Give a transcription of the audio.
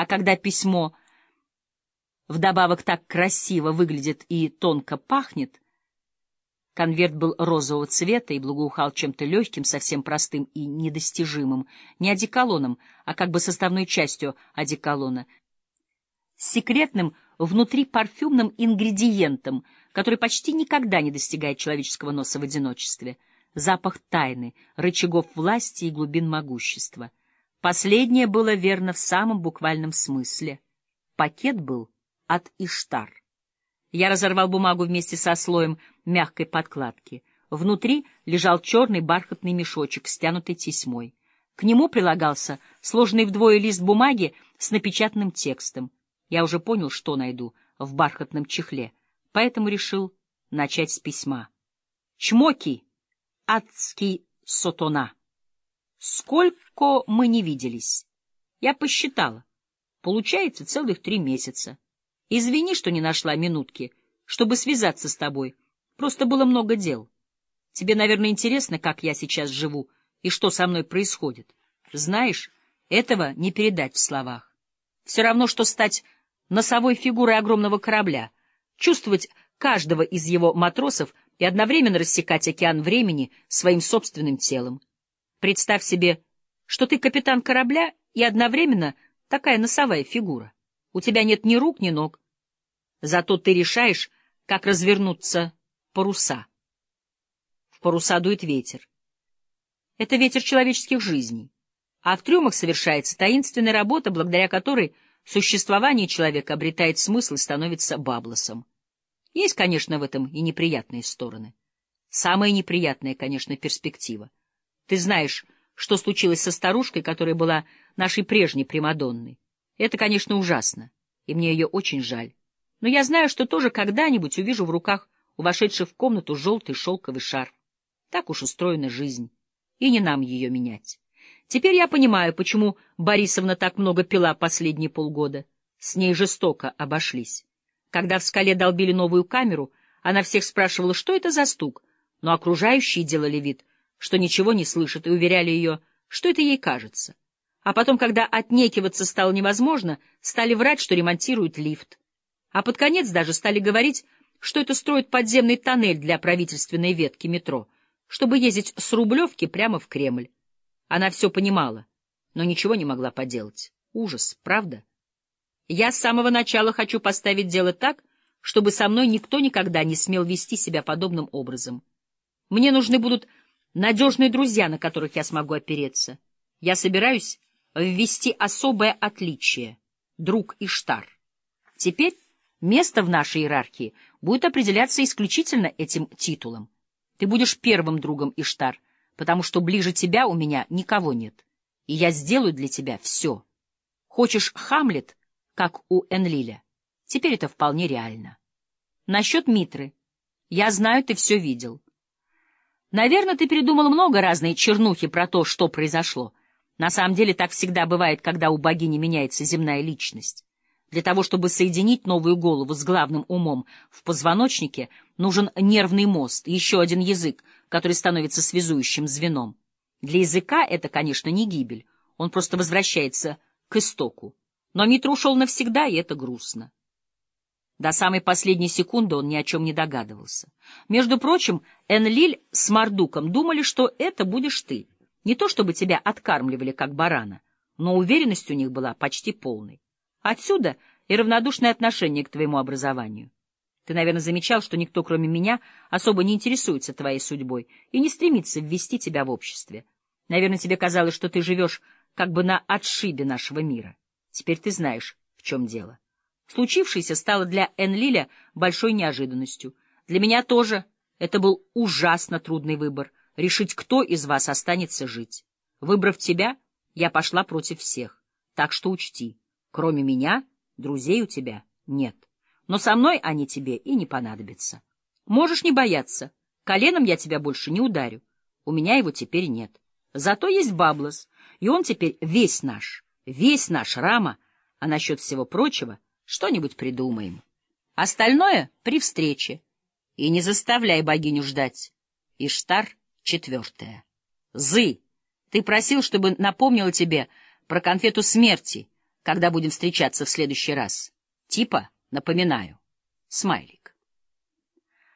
А когда письмо вдобавок так красиво выглядит и тонко пахнет, конверт был розового цвета и благоухал чем-то легким, совсем простым и недостижимым, не одеколоном, а как бы составной частью одеколона, секретным внутри парфюмным ингредиентом, который почти никогда не достигает человеческого носа в одиночестве — запах тайны, рычагов власти и глубин могущества. Последнее было верно в самом буквальном смысле. Пакет был от Иштар. Я разорвал бумагу вместе со слоем мягкой подкладки. Внутри лежал черный бархатный мешочек, стянутый тесьмой. К нему прилагался сложенный вдвое лист бумаги с напечатанным текстом. Я уже понял, что найду в бархатном чехле, поэтому решил начать с письма. «Чмоки!» адский сотона. Сколько мы не виделись? Я посчитала. Получается целых три месяца. Извини, что не нашла минутки, чтобы связаться с тобой. Просто было много дел. Тебе, наверное, интересно, как я сейчас живу и что со мной происходит. Знаешь, этого не передать в словах. Все равно, что стать носовой фигурой огромного корабля, чувствовать каждого из его матросов и одновременно рассекать океан времени своим собственным телом. Представь себе, что ты капитан корабля и одновременно такая носовая фигура. У тебя нет ни рук, ни ног. Зато ты решаешь, как развернуться паруса. В паруса дует ветер. Это ветер человеческих жизней. А в трюмах совершается таинственная работа, благодаря которой существование человека обретает смысл и становится баблосом. Есть, конечно, в этом и неприятные стороны. Самая неприятная, конечно, перспектива. Ты знаешь, что случилось со старушкой, которая была нашей прежней Примадонной. Это, конечно, ужасно, и мне ее очень жаль. Но я знаю, что тоже когда-нибудь увижу в руках у вошедшей в комнату желтый шелковый шарф. Так уж устроена жизнь, и не нам ее менять. Теперь я понимаю, почему Борисовна так много пила последние полгода. С ней жестоко обошлись. Когда в скале долбили новую камеру, она всех спрашивала, что это за стук, но окружающие делали вид, что ничего не слышат, и уверяли ее, что это ей кажется. А потом, когда отнекиваться стало невозможно, стали врать, что ремонтируют лифт. А под конец даже стали говорить, что это строят подземный тоннель для правительственной ветки метро, чтобы ездить с Рублевки прямо в Кремль. Она все понимала, но ничего не могла поделать. Ужас, правда? Я с самого начала хочу поставить дело так, чтобы со мной никто никогда не смел вести себя подобным образом. Мне нужны будут надежные друзья, на которых я смогу опереться. Я собираюсь ввести особое отличие — друг Иштар. Теперь место в нашей иерархии будет определяться исключительно этим титулом. Ты будешь первым другом Иштар, потому что ближе тебя у меня никого нет, и я сделаю для тебя все. Хочешь Хамлет — как у Энлиля. Теперь это вполне реально. Насчет Митры. Я знаю, ты все видел. Наверное, ты передумал много разной чернухи про то, что произошло. На самом деле так всегда бывает, когда у богини меняется земная личность. Для того, чтобы соединить новую голову с главным умом в позвоночнике, нужен нервный мост, еще один язык, который становится связующим звеном. Для языка это, конечно, не гибель, он просто возвращается к истоку. Но Митра ушел навсегда, и это грустно. До самой последней секунды он ни о чем не догадывался. Между прочим, Энлиль с Мардуком думали, что это будешь ты. Не то чтобы тебя откармливали, как барана, но уверенность у них была почти полной. Отсюда и равнодушное отношение к твоему образованию. Ты, наверное, замечал, что никто, кроме меня, особо не интересуется твоей судьбой и не стремится ввести тебя в обществе. Наверное, тебе казалось, что ты живешь как бы на отшибе нашего мира. Теперь ты знаешь, в чем дело. Случившееся стало для Энлиля большой неожиданностью. Для меня тоже это был ужасно трудный выбор — решить, кто из вас останется жить. Выбрав тебя, я пошла против всех. Так что учти, кроме меня, друзей у тебя нет. Но со мной они тебе и не понадобятся. Можешь не бояться. Коленом я тебя больше не ударю. У меня его теперь нет. Зато есть Баблос, и он теперь весь наш весь наш Рама, а насчет всего прочего что-нибудь придумаем. Остальное — при встрече. И не заставляй богиню ждать. Иштар четвертая. Зы, ты просил, чтобы напомнила тебе про конфету смерти, когда будем встречаться в следующий раз. Типа, напоминаю, смайлик.